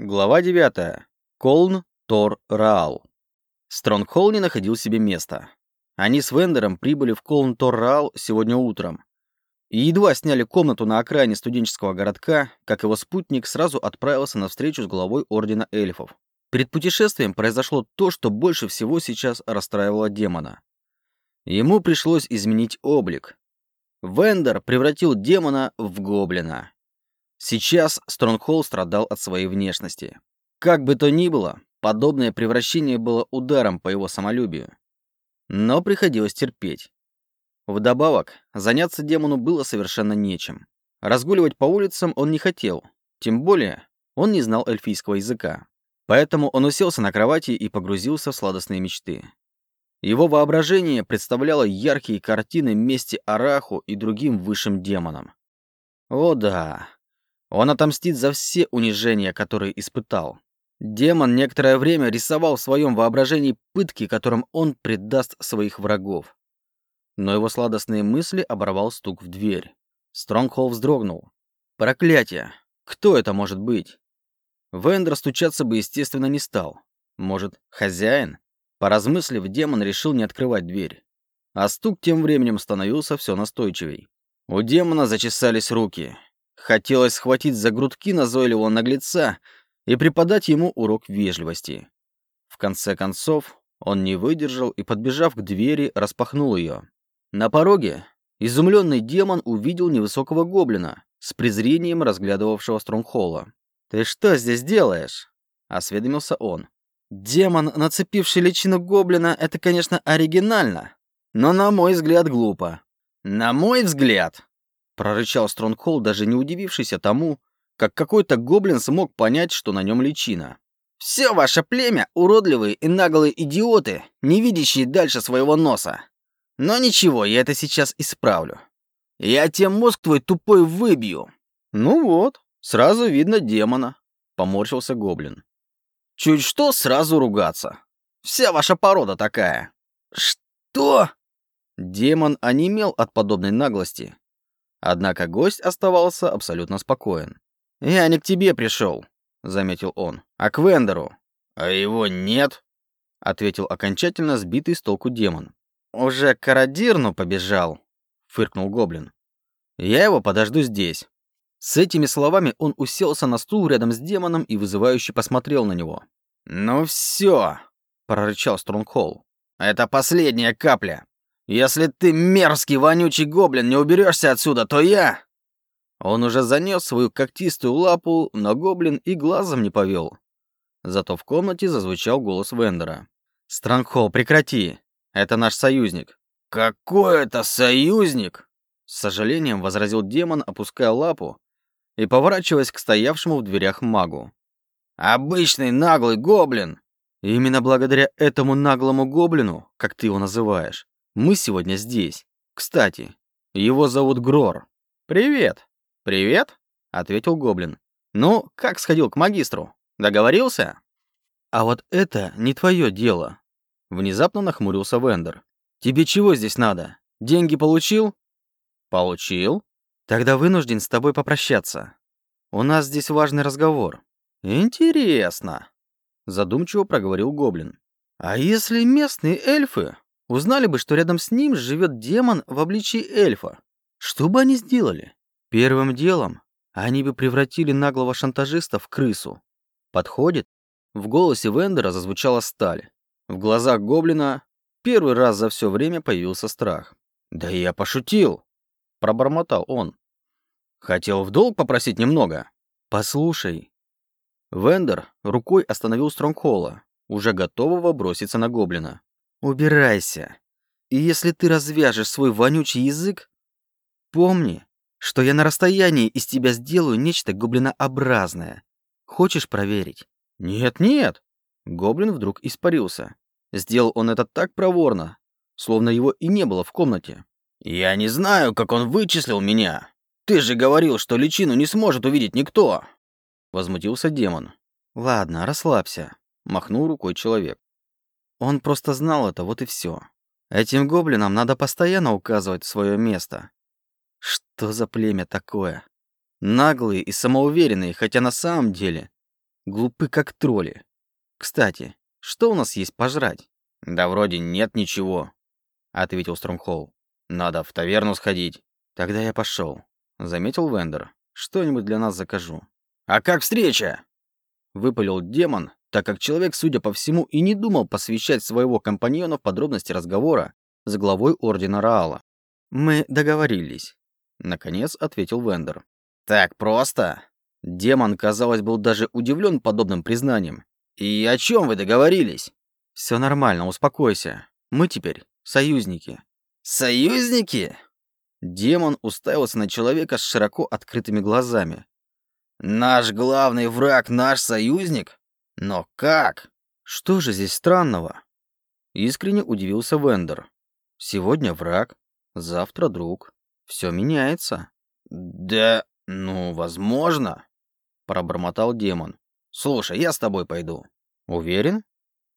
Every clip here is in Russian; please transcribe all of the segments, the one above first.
Глава 9. Колн Тор Раал. Стронгхолл не находил себе места. Они с Вендером прибыли в Колн Тор Раал сегодня утром. И едва сняли комнату на окраине студенческого городка, как его спутник сразу отправился на встречу с главой Ордена Эльфов. Перед путешествием произошло то, что больше всего сейчас расстраивало демона. Ему пришлось изменить облик. Вендер превратил демона в гоблина. Сейчас Стронгхолл страдал от своей внешности. Как бы то ни было, подобное превращение было ударом по его самолюбию. Но приходилось терпеть. Вдобавок, заняться демону было совершенно нечем. Разгуливать по улицам он не хотел, тем более он не знал эльфийского языка. Поэтому он уселся на кровати и погрузился в сладостные мечты. Его воображение представляло яркие картины мести Араху и другим высшим демонам. О да, он отомстит за все унижения, которые испытал. Демон некоторое время рисовал в своем воображении пытки, которым он предаст своих врагов. Но его сладостные мысли оборвал стук в дверь. Стронгхолл вздрогнул. Проклятие! Кто это может быть? Вендер стучаться бы, естественно, не стал. Может, хозяин? Поразмыслив, демон решил не открывать дверь. А стук тем временем становился все настойчивей. У демона зачесались руки. Хотелось схватить за грудки назойливого наглеца и преподать ему урок вежливости. В конце концов, он не выдержал и, подбежав к двери, распахнул ее. На пороге изумленный демон увидел невысокого гоблина, с презрением разглядывавшего Стронгхолла. «Ты что здесь делаешь?» — осведомился он. «Демон, нацепивший личину гоблина, это, конечно, оригинально, но, на мой взгляд, глупо». «На мой взгляд», прорычал Стронгхолл, даже не удивившийся тому, как какой-то гоблин смог понять, что на нем личина. «Все ваше племя — уродливые и наглые идиоты, не видящие дальше своего носа. Но ничего, я это сейчас исправлю. Я тебе мозг твой тупой выбью». «Ну вот, сразу видно демона», — поморщился гоблин. «Чуть что, сразу ругаться. Вся ваша порода такая». «Что?» Демон онемел от подобной наглости Однако гость оставался абсолютно спокоен. «Я не к тебе пришел», — заметил он, — «а к Вендеру». «А его нет», — ответил окончательно сбитый с толку демон. «Уже к Карадирну побежал», — фыркнул гоблин. «Я его подожду здесь». С этими словами он уселся на стул рядом с демоном и вызывающе посмотрел на него. «Ну все», — прорычал Стронгхолл. «Это последняя капля. Если ты мерзкий, вонючий гоблин не уберешься отсюда, то я...» Он уже занес свою когтистую лапу, но гоблин и глазом не повел. Зато в комнате зазвучал голос Вендера. «Странгхолл, прекрати! Это наш союзник!» «Какой это союзник?» С сожалением возразил демон, опуская лапу и поворачиваясь к стоявшему в дверях магу. «Обычный наглый гоблин!» Именно благодаря этому наглому гоблину, как ты его называешь, мы сегодня здесь. Кстати, его зовут Грор. Привет. Привет, ответил гоблин. Ну, как сходил к магистру? Договорился? А вот это не твое дело. Внезапно нахмурился Вендер. Тебе чего здесь надо? Деньги получил? Получил. Тогда вынужден с тобой попрощаться. У нас здесь важный разговор. Интересно, задумчиво проговорил гоблин. А если местные эльфы Узнали бы, что рядом с ним живет демон в обличии эльфа. Что бы они сделали? Первым делом они бы превратили наглого шантажиста в крысу. Подходит? В голосе Вендера зазвучала сталь. В глазах гоблина первый раз за все время появился страх. «Да я пошутил!» – пробормотал он. «Хотел в долг попросить немного?» «Послушай». Вендер рукой остановил Стронгхолла, уже готового броситься на гоблина. Убирайся. И если ты развяжешь свой вонючий язык, помни, что я на расстоянии из тебя сделаю нечто гоблинообразное. Хочешь проверить? Нет, нет. Гоблин вдруг испарился. Сделал он это так проворно, словно его и не было в комнате. Я не знаю, как он вычислил меня. Ты же говорил, что личину не сможет увидеть никто. Возмутился демон. Ладно, расслабься, махнул рукой человек. Он просто знал это, вот и все. Этим гоблинам надо постоянно указывать свое место. Что за племя такое? Наглые и самоуверенные, хотя на самом деле Глупы, как тролли. Кстати, что у нас есть пожрать? Да вроде нет ничего, ответил Стронгхолл. Надо в таверну сходить. Тогда я пошел. Заметил Вендер. Что-нибудь для нас закажу. А как встреча? Выпалил демон, так как человек, судя по всему, и не думал посвящать своего компаньона в подробности разговора с главой Ордена Раала. «Мы договорились», — наконец ответил Вендер. «Так просто?» Демон, казалось, был даже удивлен подобным признанием. «И о чем вы договорились?» «Все нормально, успокойся. Мы теперь союзники». «Союзники?» Демон уставился на человека с широко открытыми глазами. «Наш главный враг наш союзник? Но как?» «Что же здесь странного?» Искренне удивился Вендер. «Сегодня враг, завтра друг. Все меняется». «Да, ну, возможно», — пробормотал демон. «Слушай, я с тобой пойду». «Уверен?»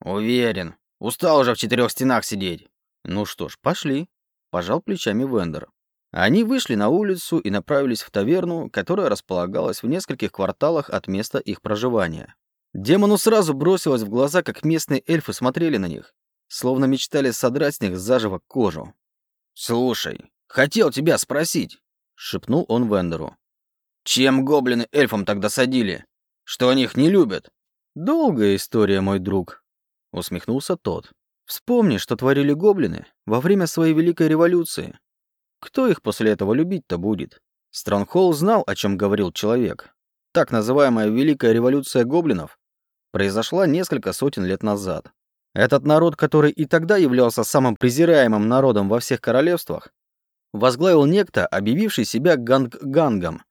«Уверен. Устал уже в четырех стенах сидеть». «Ну что ж, пошли», — пожал плечами Вендер. Они вышли на улицу и направились в таверну, которая располагалась в нескольких кварталах от места их проживания. Демону сразу бросилось в глаза, как местные эльфы смотрели на них, словно мечтали содрать с них заживо кожу. «Слушай, хотел тебя спросить», — шепнул он Вендеру. «Чем гоблины эльфам тогда садили? Что они их не любят?» «Долгая история, мой друг», — усмехнулся тот. «Вспомни, что творили гоблины во время своей великой революции. Кто их после этого любить-то будет? Стронгхолл знал, о чем говорил человек. Так называемая Великая революция гоблинов произошла несколько сотен лет назад. Этот народ, который и тогда являлся самым презираемым народом во всех королевствах, возглавил некто, объявивший себя Ганг-Гангом,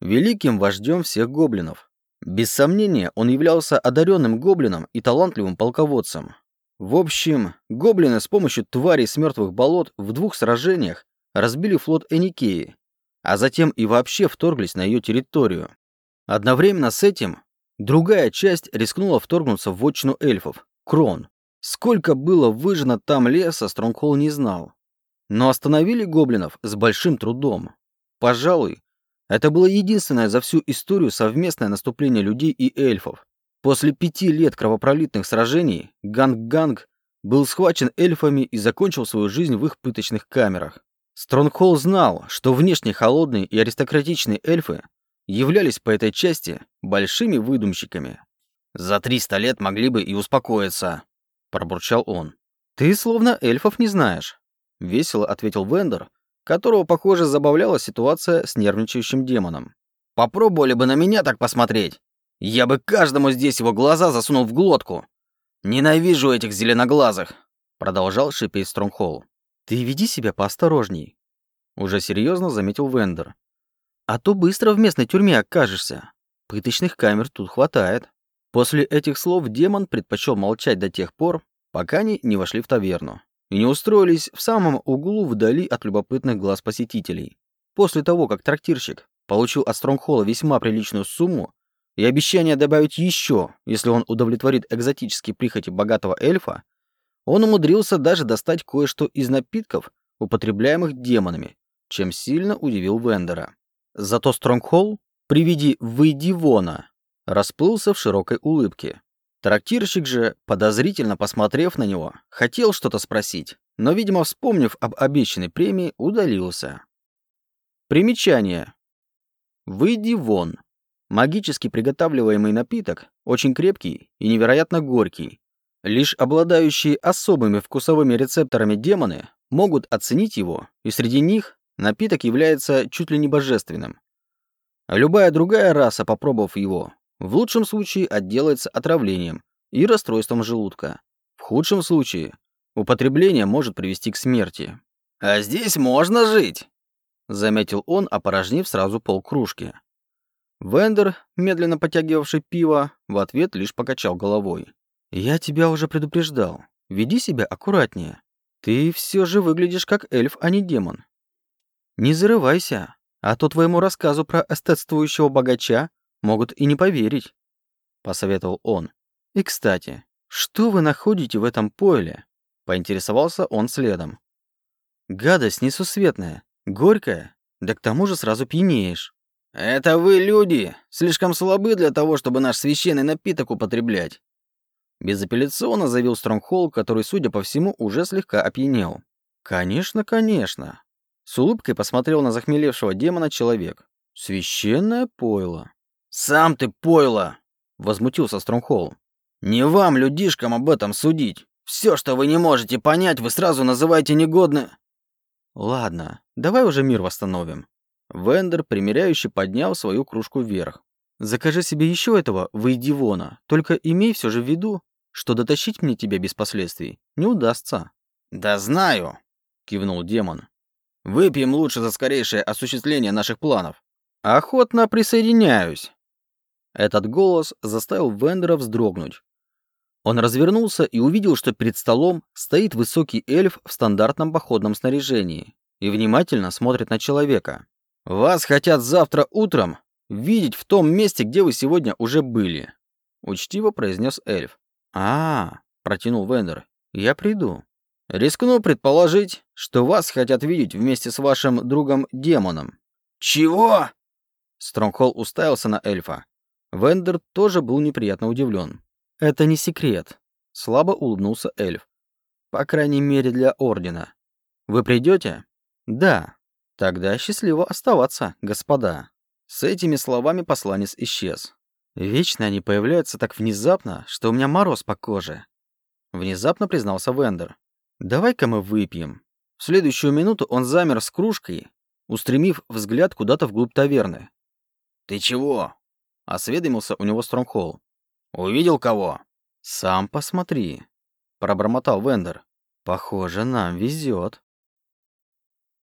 великим вождем всех гоблинов. Без сомнения, он являлся одаренным гоблином и талантливым полководцем. В общем, гоблины с помощью тварей с мертвых болот в двух сражениях разбили флот Эникеи, а затем и вообще вторглись на ее территорию. Одновременно с этим другая часть рискнула вторгнуться в вотчину эльфов – Крон. Сколько было выжжено там леса, Стронгхолл не знал. Но остановили гоблинов с большим трудом. Пожалуй, это было единственное за всю историю совместное наступление людей и эльфов. После пяти лет кровопролитных сражений Ганг-Ганг был схвачен эльфами и закончил свою жизнь в их пыточных камерах. Стронгхолл знал, что внешне холодные и аристократичные эльфы являлись по этой части большими выдумщиками. «За триста лет могли бы и успокоиться», — пробурчал он. «Ты словно эльфов не знаешь», — весело ответил Вендер, которого, похоже, забавляла ситуация с нервничающим демоном. «Попробовали бы на меня так посмотреть. Я бы каждому здесь его глаза засунул в глотку. Ненавижу этих зеленоглазых», — продолжал шипеть Стронгхолл. «Ты веди себя поосторожней», — уже серьезно заметил Вендер. «А то быстро в местной тюрьме окажешься. Пыточных камер тут хватает». После этих слов демон предпочел молчать до тех пор, пока они не вошли в таверну и не устроились в самом углу вдали от любопытных глаз посетителей. После того, как трактирщик получил от Стронгхолла весьма приличную сумму и обещание добавить еще, если он удовлетворит экзотические прихоти богатого эльфа, он умудрился даже достать кое-что из напитков, употребляемых демонами, чем сильно удивил Вендера. Зато Стронгхолл при виде «выйди вона» расплылся в широкой улыбке. Трактирщик же, подозрительно посмотрев на него, хотел что-то спросить, но, видимо, вспомнив об обещанной премии, удалился. Примечание. «Выйди вон». Магически приготавливаемый напиток, очень крепкий и невероятно горький, Лишь обладающие особыми вкусовыми рецепторами демоны могут оценить его, и среди них напиток является чуть ли не божественным. любая другая раса, попробовав его, в лучшем случае отделается отравлением и расстройством желудка. В худшем случае употребление может привести к смерти. «А здесь можно жить», — заметил он, опорожнив сразу полкружки. Вендер, медленно потягивавший пиво, в ответ лишь покачал головой. «Я тебя уже предупреждал. Веди себя аккуратнее. Ты все же выглядишь как эльф, а не демон. Не зарывайся, а то твоему рассказу про эстетствующего богача могут и не поверить», — посоветовал он. «И, кстати, что вы находите в этом пойле?» — поинтересовался он следом. «Гадость несусветная, горькая, да к тому же сразу пьянеешь». «Это вы, люди, слишком слабы для того, чтобы наш священный напиток употреблять», безапелляционно заявил Стронгхолл, который, судя по всему, уже слегка опьянел. «Конечно, конечно», с улыбкой посмотрел на захмелевшего демона человек. «Священное пойло». «Сам ты пойло!» — возмутился Стронгхолл. «Не вам, людишкам, об этом судить. Все, что вы не можете понять, вы сразу называете негодно...» «Ладно, давай уже мир восстановим». Вендер, примиряющий, поднял свою кружку вверх. «Закажи себе еще этого Вейдивона, только имей все же в виду, что дотащить мне тебя без последствий не удастся». «Да знаю», — кивнул демон. «Выпьем лучше за скорейшее осуществление наших планов». «Охотно присоединяюсь». Этот голос заставил Вендера вздрогнуть. Он развернулся и увидел, что перед столом стоит высокий эльф в стандартном походном снаряжении и внимательно смотрит на человека. «Вас хотят завтра утром видеть в том месте, где вы сегодня уже были», — учтиво произнес эльф. а, -а, -а протянул Вендер, — «я приду». «Рискну предположить, что вас хотят видеть вместе с вашим другом-демоном». «Чего?» Стронгхолл уставился на эльфа. Вендер тоже был неприятно удивлен. «Это не секрет», — слабо улыбнулся эльф. «По крайней мере для Ордена. Вы придете?» «Да. Тогда счастливо оставаться, господа». С этими словами посланец исчез. Вечно они появляются так внезапно, что у меня мороз по коже. Внезапно признался Вендер. «Давай-ка мы выпьем». В следующую минуту он замер с кружкой, устремив взгляд куда-то вглубь таверны. «Ты чего?» — осведомился у него Стронгхолл. «Увидел кого?» «Сам посмотри», — пробормотал Вендер. «Похоже, нам везет».